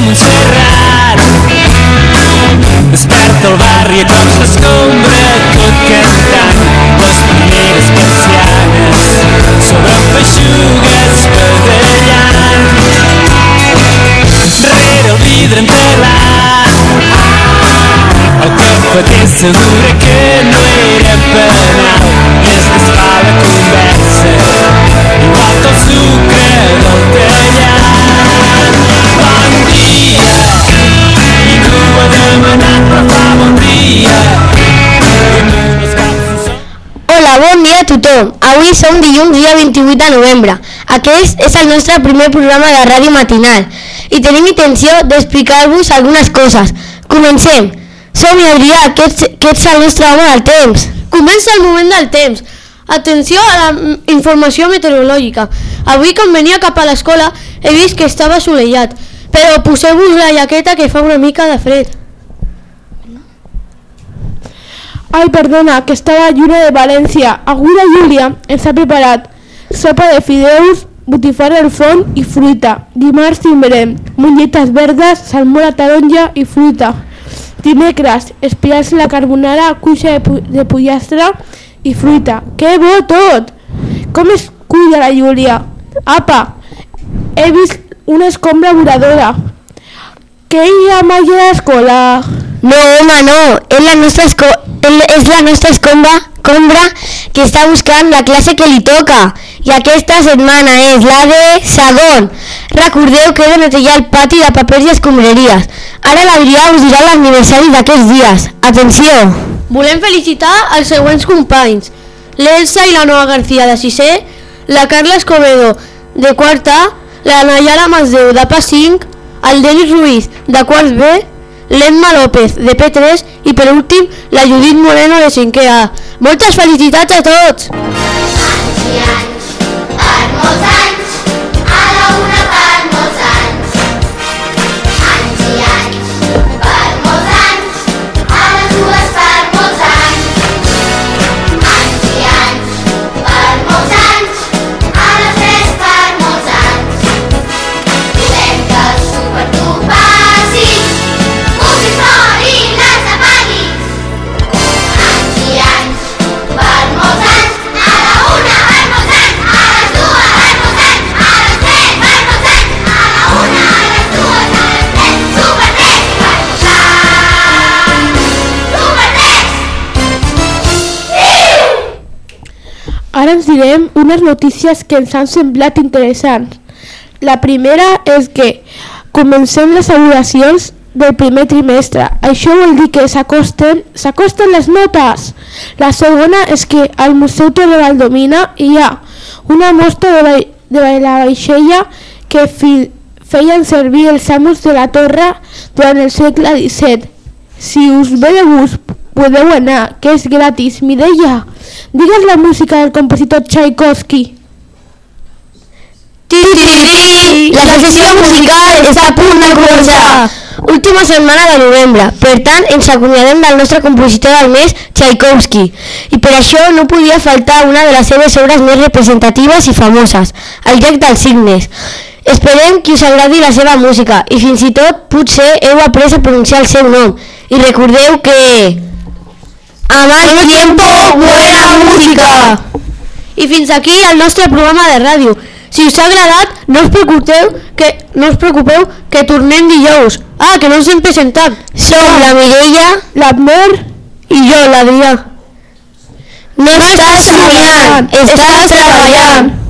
Montserrat. Desperta el barri a cops d'escombra, tot cantant les primeres persianes sobre feixugues pedallant. Rere el vidre entelat el cafeter s'adura que no era penal i es desfà la conversa Hola, bon dia a tothom. Avui som dilluns, dia 28 de novembre. Aquest és el nostre primer programa de ràdio matinal i tenim intenció d'explicar-vos algunes coses. Comencem. Som Adrià, que que ets el nostre home del temps. Comença el moment del temps. Atenció a la informació meteorològica. Avui quan venia cap a l'escola he vist que estava assolellat, però poseu-vos la jaqueta que fa una mica de fred. Ai, perdona, que estava lluna de València. Avui la Júlia ens ha preparat sopa de fideus, botifarra al forn i fruita. Dimarts tindrem mongetes verdes, salmó taronja i fruita. Dimecres, espirals la carbonara, cuixa de, pu de pollastre i fruita. Que bo tot! Com es cuida la Júlia? Apa, he vist una escombra voladora. Que ha mai a l'escola? No, home, no. És la nostra, esco és la nostra escombra, combra que està buscant la classe que li toca. I aquesta setmana és la de segon. Recordeu que he de netejar el pati de papers i escombraries. Ara l'Adrià us dirà l'aniversari d'aquests dies. Atenció! Volem felicitar els següents companys. L'Elsa i la Noa García de 6è, la Carla Escobedo de quarta, la Nayara Masdeu de P5, el Denis Ruiz de quart B, l'Emma López de P3 i per últim la Judit Moreno de 5è A. Moltes felicitats a tots! anys Direm unes notícies que ens han semblat interessants. La primera és que comencem les avaluacions del primer trimestre. Això vol dir que s'acosten s'acosten les notes. La segona és que al Museu Torre Valdomina hi ha una mostra de, vai- de la vaixella que feien servir els amos de la torre durant el segle XVII. Si us ve de gust, podeu anar, que és gratis. Mireia, digues la música del compositor Tchaikovsky. La sessió musical està a punt de començar. Última setmana de novembre, per tant ens acomiadem del nostre compositor del mes, Tchaikovsky, i per això no podia faltar una de les seves obres més representatives i famoses, El llac dels signes. Esperem que us agradi la seva música i fins i tot potser heu après a pronunciar el seu nom. I recordeu que... A más tiempo, buena música! I fins aquí el nostre programa de ràdio. Si us ha agradat, no us preocupeu que, no us preocupeu que tornem dijous. Ah, que no us hem presentat. Som la Mireia L'Abner I jo, l'Adrià. No estàs somiant, estàs treballant.